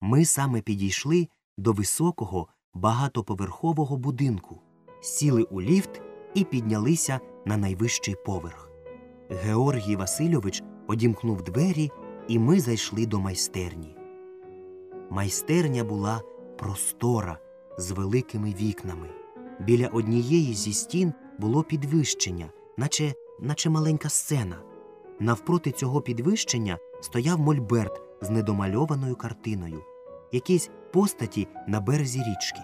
Ми саме підійшли до високого багатоповерхового будинку, сіли у ліфт і піднялися на найвищий поверх. Георгій Васильович одімкнув двері, і ми зайшли до майстерні. Майстерня була простора з великими вікнами. Біля однієї зі стін було підвищення, наче, наче маленька сцена. Навпроти цього підвищення стояв мольберт з недомальованою картиною, якісь постаті на березі річки.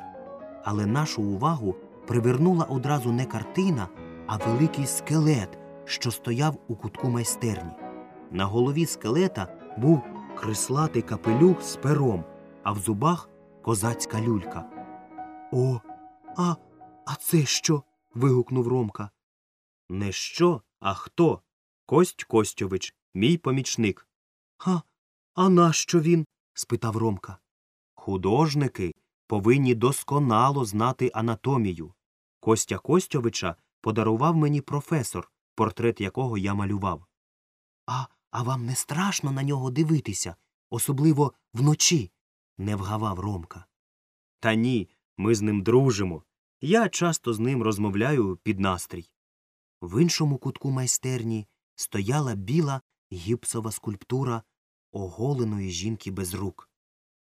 Але нашу увагу привернула одразу не картина, а великий скелет, що стояв у кутку майстерні. На голові скелета був крислатий капелюх з пером, а в зубах козацька люлька. О, а, а це що? вигукнув Ромка. Не що, а хто? Кость Костьович, мій помічник. Ха, а нащо він? спитав Ромка. Художники повинні досконало знати анатомію. Костя Костьовича подарував мені професор, портрет якого я малював. А, а вам не страшно на нього дивитися, особливо вночі? не вгавав Ромка. Та ні, ми з ним дружимо. Я часто з ним розмовляю під настрій. В іншому кутку майстерні стояла біла гіпсова скульптура оголеної жінки без рук.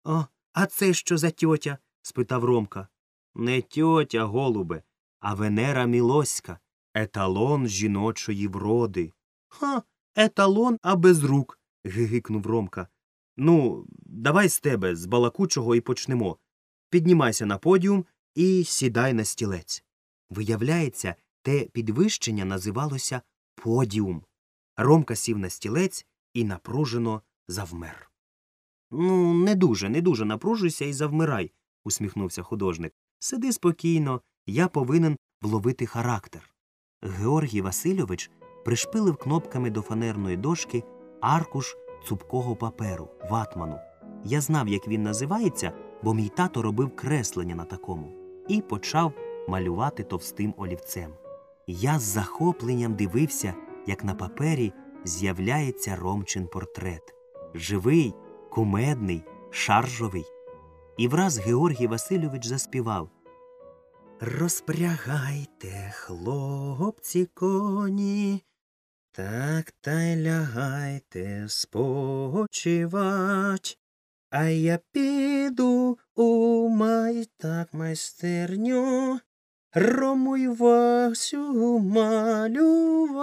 О, а це що за тьотя? спитав Ромка. Не тьотя, голубе, а Венера Мілоська, еталон жіночої вроди. Ха, еталон, а без рук. гигикнув Ромка. Ну, давай з тебе, з балакучого, і почнемо. Піднімайся на подіум і сідай на стілець. Виявляється, те підвищення називалося подіум. Ромка сів на стілець і напружено завмер. Ну, не дуже, не дуже напружуйся і завмирай, усміхнувся художник. Сиди спокійно, я повинен вловити характер. Георгій Васильович пришпилив кнопками до фанерної дошки аркуш цупкого паперу, ватману. Я знав, як він називається, бо мій тато робив креслення на такому, і почав малювати товстим олівцем. Я з захопленням дивився, як на папері з'являється Ромчин портрет живий, кумедний, шаржовий. І враз Георгій Васильович заспівав Розпрягайте, хлопці, коні, так та й лягайте спочивать, а я піду у майтак майстерню, Рому й Васю малювать.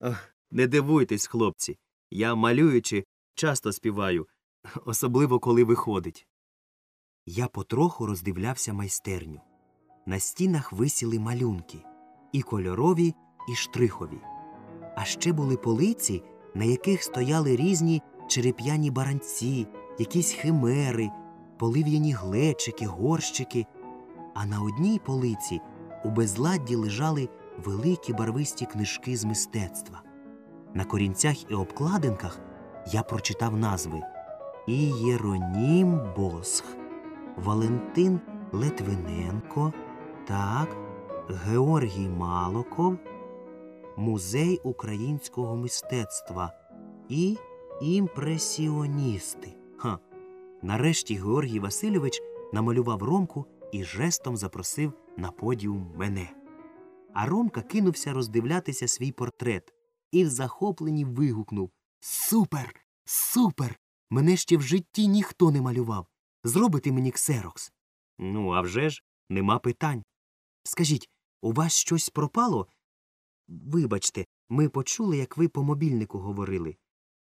Ох, не дивуйтесь, хлопці. Я, малюючи, часто співаю, особливо коли виходить. Я потроху роздивлявся майстерню. На стінах висіли малюнки і кольорові, і штрихові. А ще були полиці, на яких стояли різні череп'яні баранці, якісь химери, полив'яні глечики, горщики. А на одній полиці у безладді лежали великі барвисті книжки з мистецтва. На корінцях і обкладинках я прочитав назви Ієронім Босх, Валентин Литвиненко, так, Георгій Малоков, Музей українського мистецтва і імпресіоністи. Ха. Нарешті Георгій Васильович намалював Ромку і жестом запросив на подіум мене. А Ромка кинувся роздивлятися свій портрет і в захопленні вигукнув Супер! Супер! Мене ще в житті ніхто не малював. Зробите мені ксерокс. Ну, а вже ж, нема питань. Скажіть, у вас щось пропало? Вибачте, ми почули, як ви по мобільнику говорили.